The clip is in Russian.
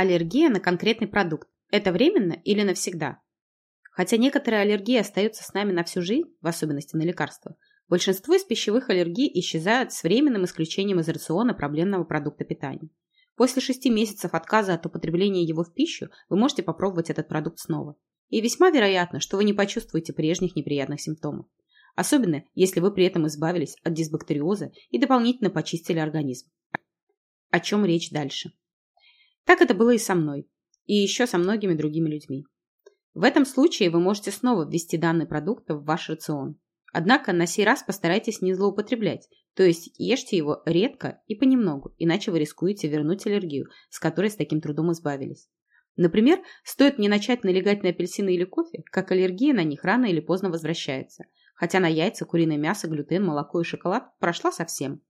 Аллергия на конкретный продукт – это временно или навсегда? Хотя некоторые аллергии остаются с нами на всю жизнь, в особенности на лекарства, большинство из пищевых аллергий исчезают с временным исключением из рациона проблемного продукта питания. После 6 месяцев отказа от употребления его в пищу вы можете попробовать этот продукт снова. И весьма вероятно, что вы не почувствуете прежних неприятных симптомов. Особенно, если вы при этом избавились от дисбактериоза и дополнительно почистили организм. О чем речь дальше? Так это было и со мной, и еще со многими другими людьми. В этом случае вы можете снова ввести данный продукт в ваш рацион. Однако на сей раз постарайтесь не злоупотреблять, то есть ешьте его редко и понемногу, иначе вы рискуете вернуть аллергию, с которой с таким трудом избавились. Например, стоит не начать налегать на апельсины или кофе, как аллергия на них рано или поздно возвращается, хотя на яйца, куриное мясо, глютен, молоко и шоколад прошла совсем.